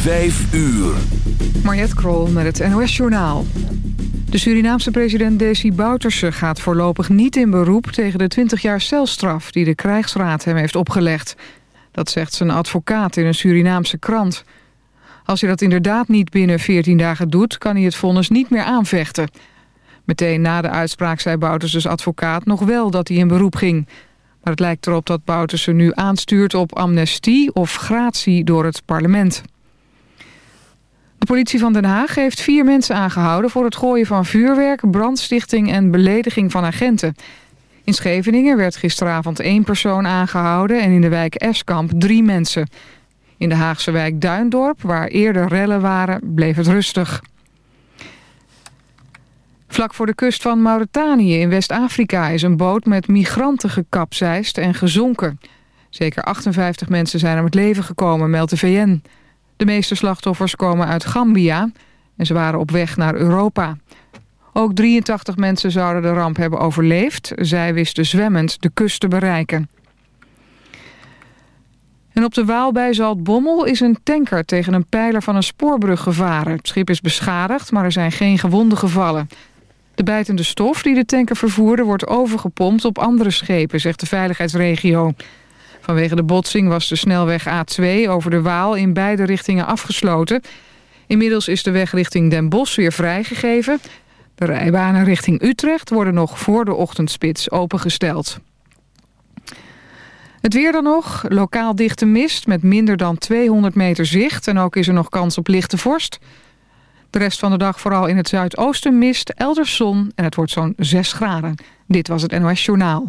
Vijf uur. Mariette Krol met het NOS Journaal. De Surinaamse president Desi Bouterse gaat voorlopig niet in beroep... tegen de 20 jaar celstraf die de krijgsraad hem heeft opgelegd. Dat zegt zijn advocaat in een Surinaamse krant. Als hij dat inderdaad niet binnen 14 dagen doet... kan hij het vonnis niet meer aanvechten. Meteen na de uitspraak zei Bouterses advocaat nog wel dat hij in beroep ging... Maar het lijkt erop dat Bouterse nu aanstuurt op amnestie of gratie door het parlement. De politie van Den Haag heeft vier mensen aangehouden... voor het gooien van vuurwerk, brandstichting en belediging van agenten. In Scheveningen werd gisteravond één persoon aangehouden... en in de wijk Eskamp drie mensen. In de Haagse wijk Duindorp, waar eerder rellen waren, bleef het rustig. Vlak voor de kust van Mauritanië in West-Afrika... is een boot met migranten gekapseist en gezonken. Zeker 58 mensen zijn om het leven gekomen, meldt de VN... De meeste slachtoffers komen uit Gambia en ze waren op weg naar Europa. Ook 83 mensen zouden de ramp hebben overleefd. Zij wisten zwemmend de kust te bereiken. En op de Waal bij Zaltbommel is een tanker tegen een pijler van een spoorbrug gevaren. Het schip is beschadigd, maar er zijn geen gewonden gevallen. De bijtende stof die de tanker vervoerde wordt overgepompt op andere schepen, zegt de veiligheidsregio. Vanwege de botsing was de snelweg A2 over de Waal in beide richtingen afgesloten. Inmiddels is de weg richting Den Bosch weer vrijgegeven. De rijbanen richting Utrecht worden nog voor de ochtendspits opengesteld. Het weer dan nog. Lokaal dichte mist met minder dan 200 meter zicht. En ook is er nog kans op lichte vorst. De rest van de dag vooral in het zuidoosten mist, elders zon en het wordt zo'n 6 graden. Dit was het NOS Journaal.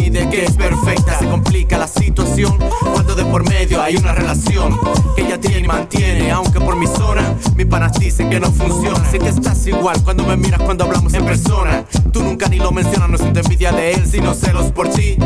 Decide que es perfecta. Se complica la situación cuando de por medio hay una relación que ella tiene y mantiene, aunque por mi zona mis panas dicen que no funciona. Sé que estás igual cuando me miras cuando hablamos en persona. Tú nunca ni lo mencionas, no siento envidia de él, sino celos por ti.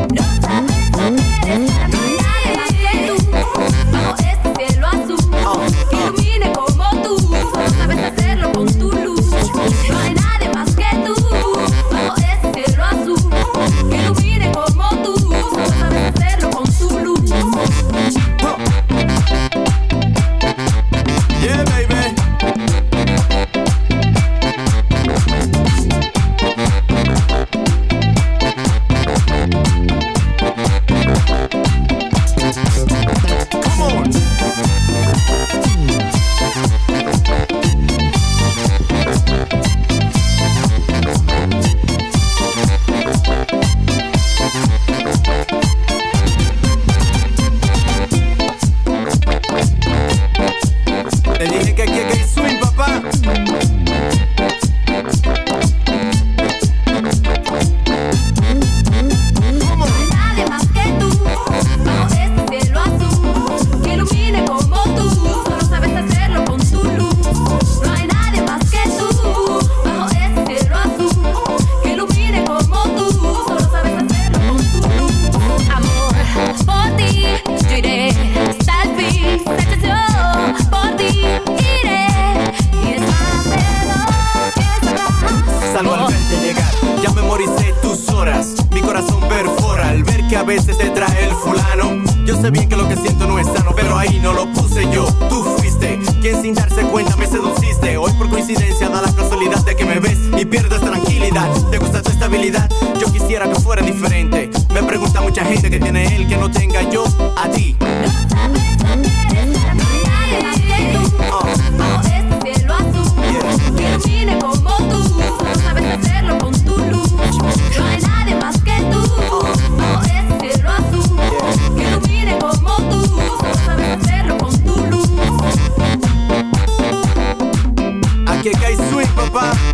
quien sin darse cuenta me seduciste Hoy por coincidencia da la casualidad de que me ves y pierdes tranquilidad Te gusta tu estabilidad, yo quisiera que fuera diferente Me pregunta mucha gente que tiene él que no tenga yo a ti. que é isso, hein, papá?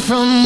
from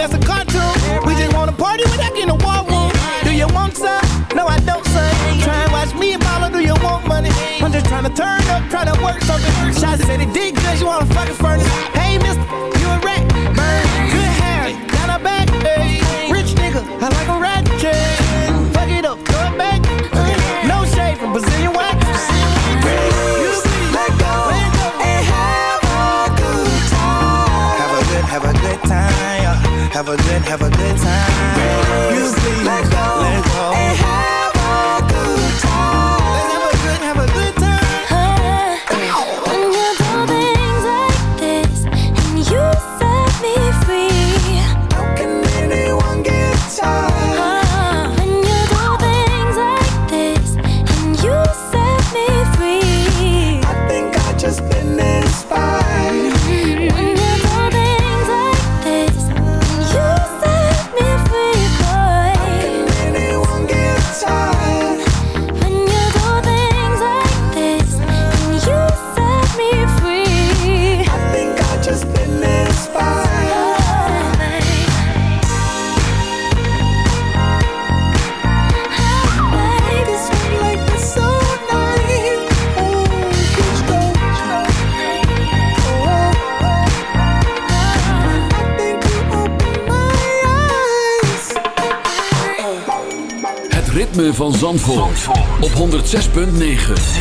that's a cartoon. We just wanna party without getting a war room. Do you want some? No, I don't, son. Try and watch me and Mama, do you want money? I'm just trying to turn up, tryna to work something. Shots said any dick, cause you wanna fucking furnace. have a good time. 106.9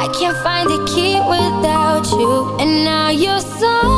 I can't find a key without you, and now you're so.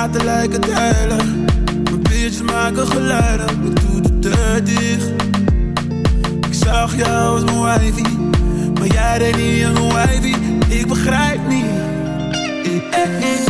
praten lijken duidelijk. Mijn biertjes maken geluiden, ik doe de deur dicht. Ik zag jou als mijn wifey, maar jij deed niet aan mijn wifey. Ik begrijp niet. Ik, ik, ik.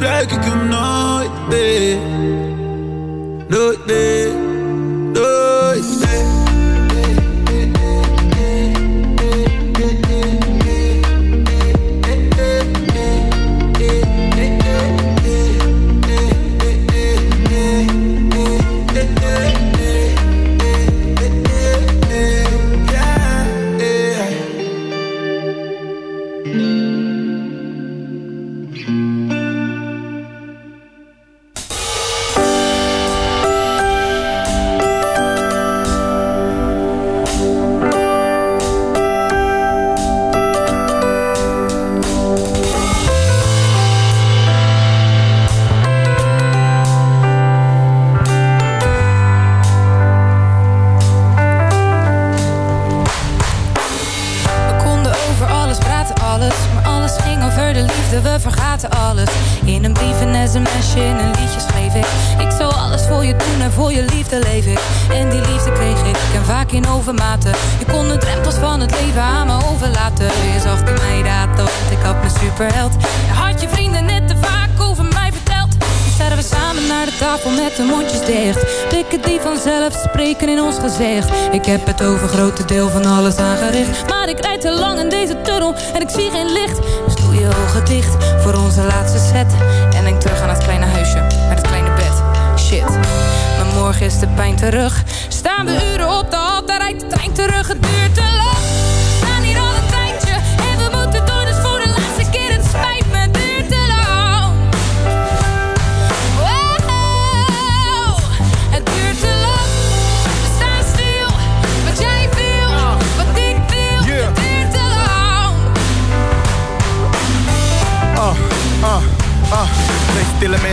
En nu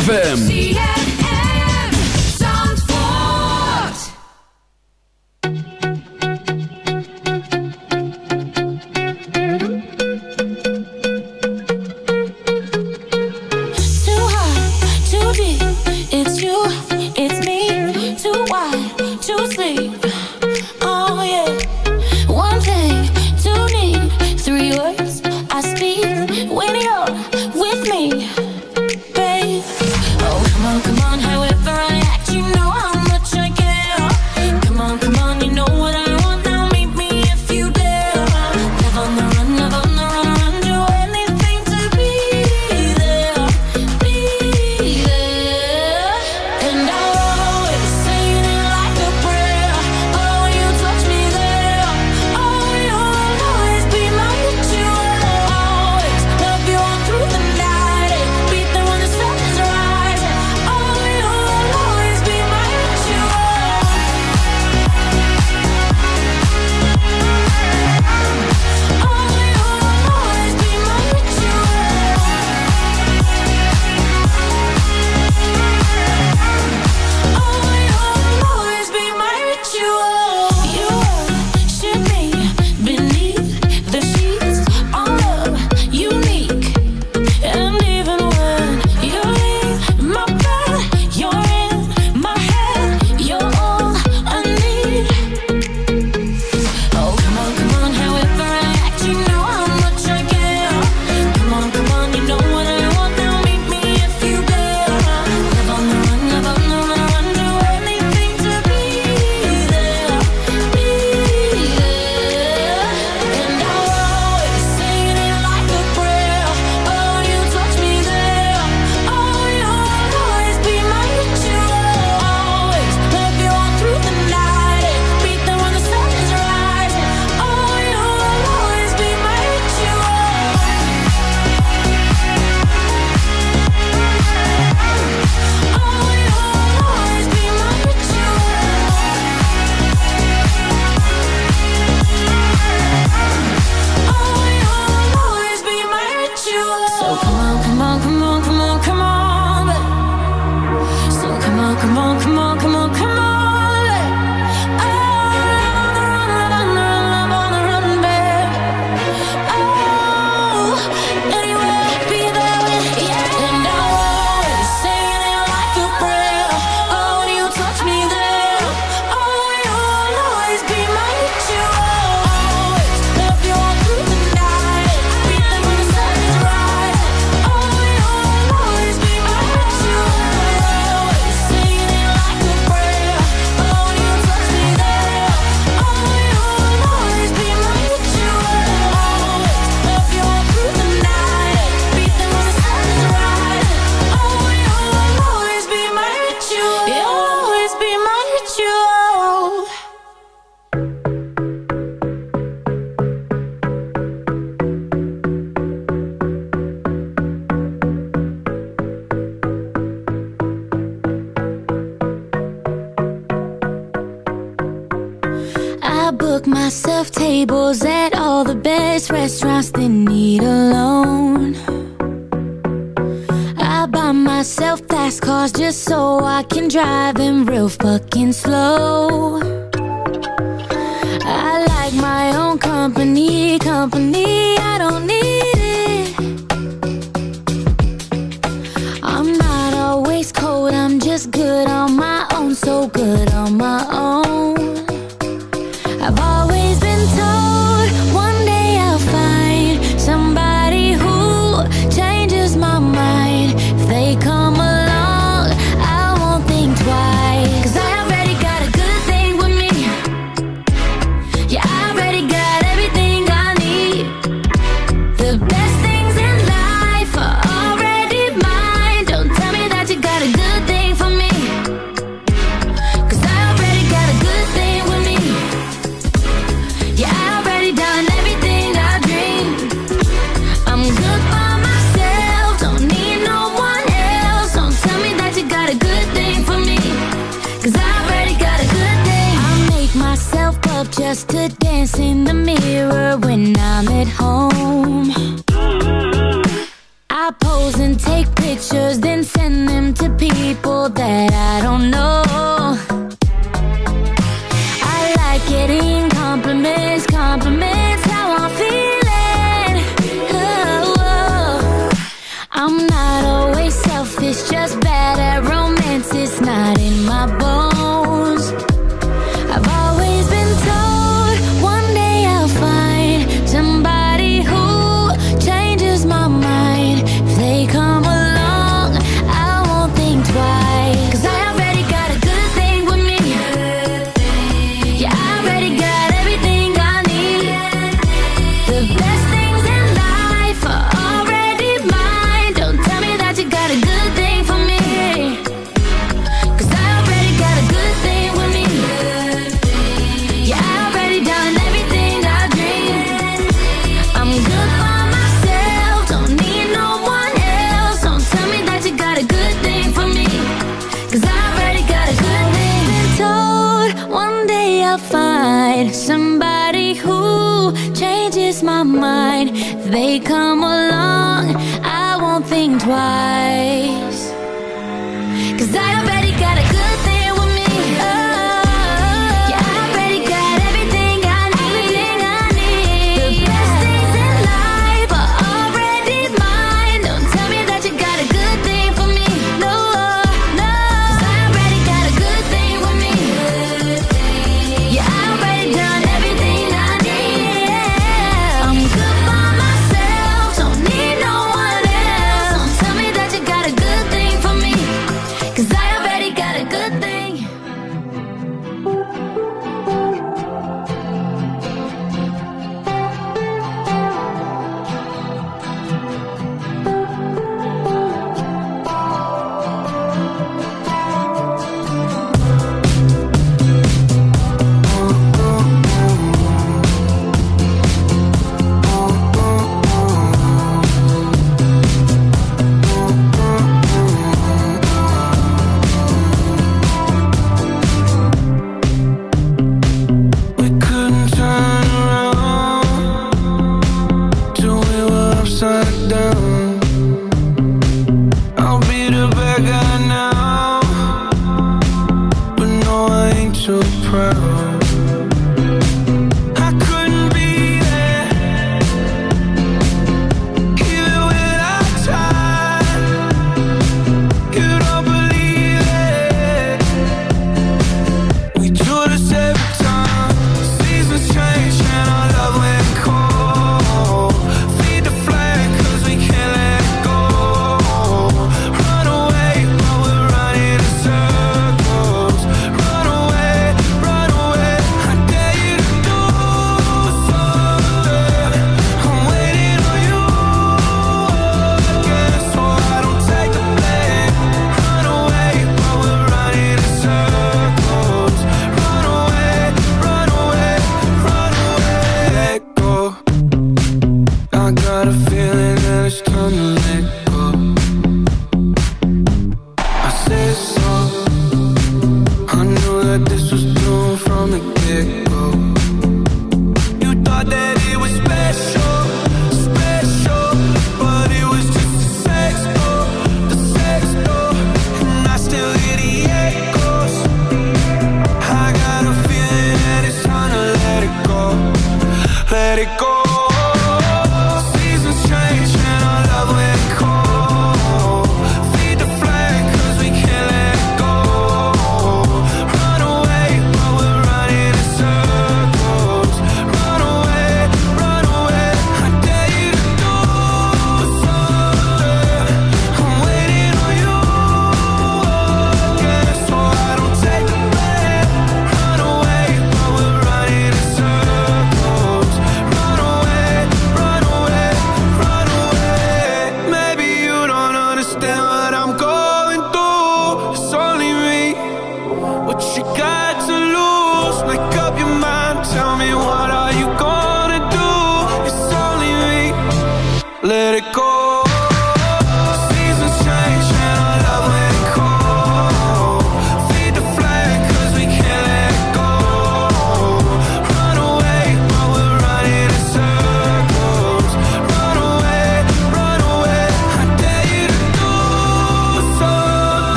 ZFM.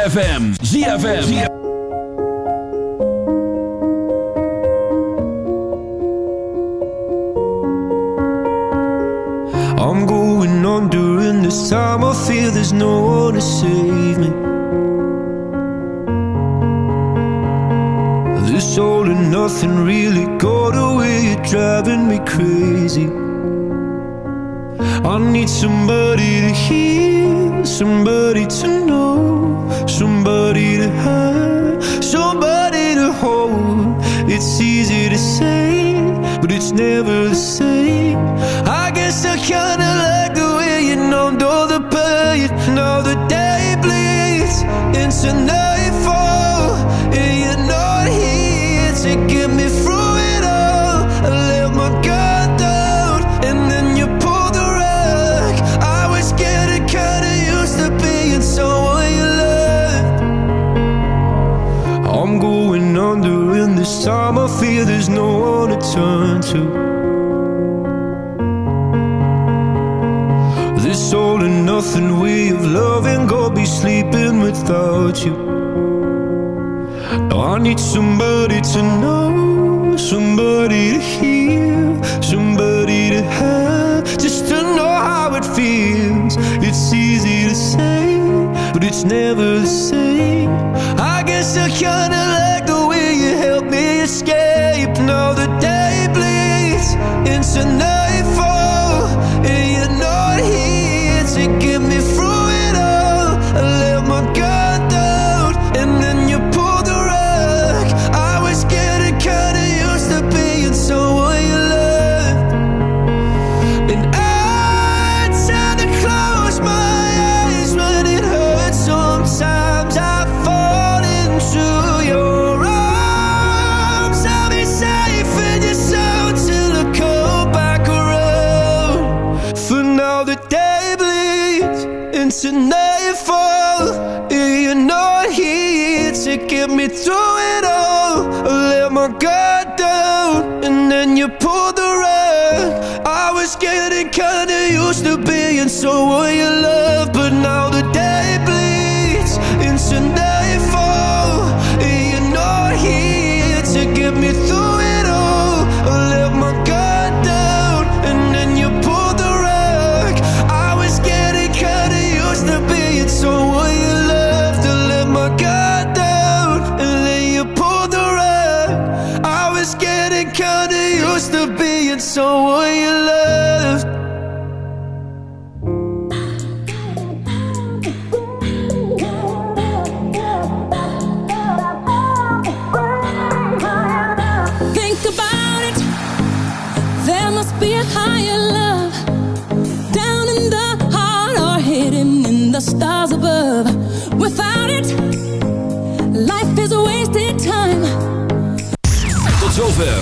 ZFM. ZFM. to get me through it all. I let my guard to nightfall. You're not here to get me through it all. I let my guard down, and then you pulled the rug. I was getting kinda used to being so what you love.